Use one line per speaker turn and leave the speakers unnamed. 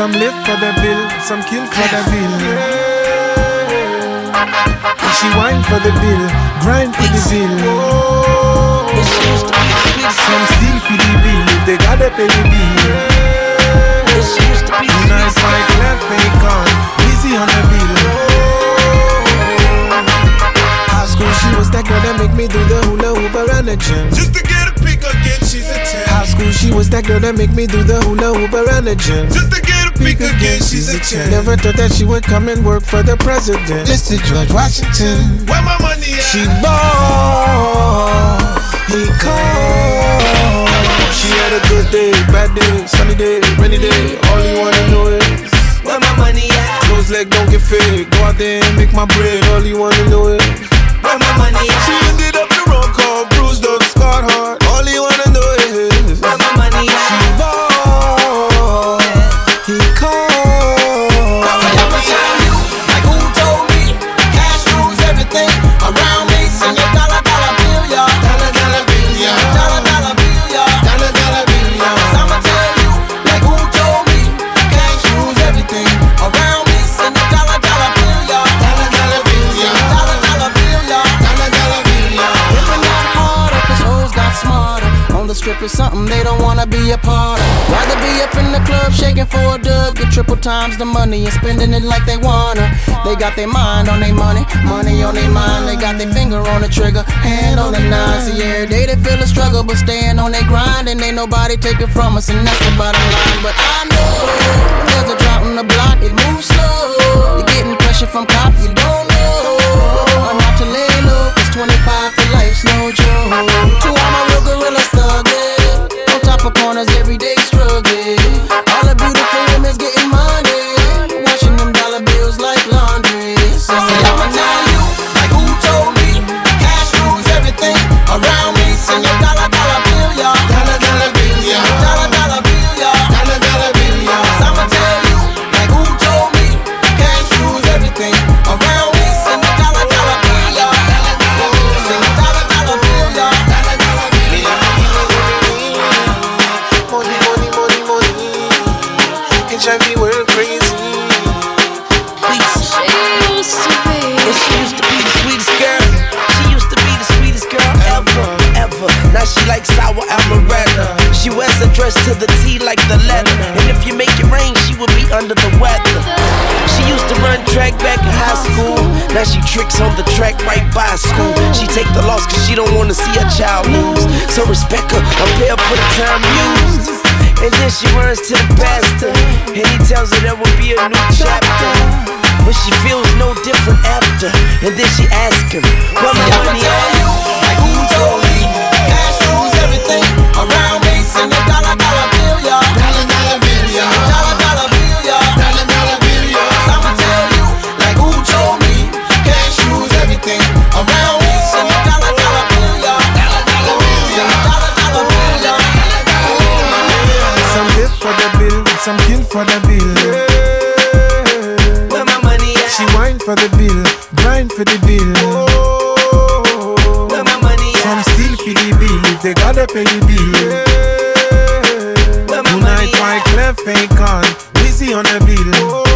Some live for the bill, some kill for the bill. She whine for the bill, grind for the bill. Some steal for the bill, if they gotta pay the bill. Nice like left fake on, easy on the bill. High school, she was that girl that make me do the hula hoop around the gym.
Just to get a peek again, she's a 10.
High school, she was that girl that make me do the hula hoop around the gym.
Just to get a peek again, she's a 10.
Never thought that she would come and work for the president. Mr. George Washington.
Where my money at?
She ball, he called. She had a good day, bad day, sunny day, rainy day. All you wanna know is
Where my money at?
close leg don't get fed. Go out there and make my bread. All you wanna know is
Where my money at?
she ended up the wrong call, bruised up, scarred hard.
On is something they don't wanna be a part of. Rather be up in the club shaking for a dub, get triple times the money and spending it like they wanna. They got their mind on their money, money on their mind. They got their finger on the trigger, hand on the nine. See, every day they feel a struggle, but staying on their grind and ain't nobody take it from us, and that's the bottom line. But I know there's a drought on the block, it moves slow. You're getting pressure from cops, you don't
She
wears a dress to the T like the letter. And if you make it rain, she will be under the weather. She used to run track back in high school. Now she tricks on the track right by school. She take the loss cause she don't wanna see her child lose. So respect her, paid for the time used. And then she runs to the pastor. And he tells her there will be a new chapter. But she feels no different after. And then she asks him, my money
for the bill, with some kill for the bill.
Where my money at?
She whine for the bill, grind for the bill.
Where my money at?
Some steal for the bill if they gotta pay the bill.
Where my
Tonight,
money
white
at?
clef fake on, busy on the bill.